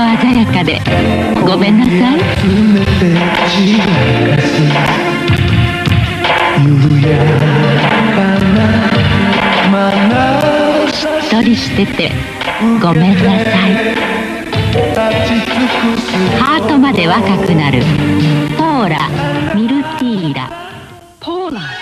色鮮やかで。ごめんなさい。しっとりしててごめんなさいハートまで若くなる。ポーラミルティーラ。ポーラ。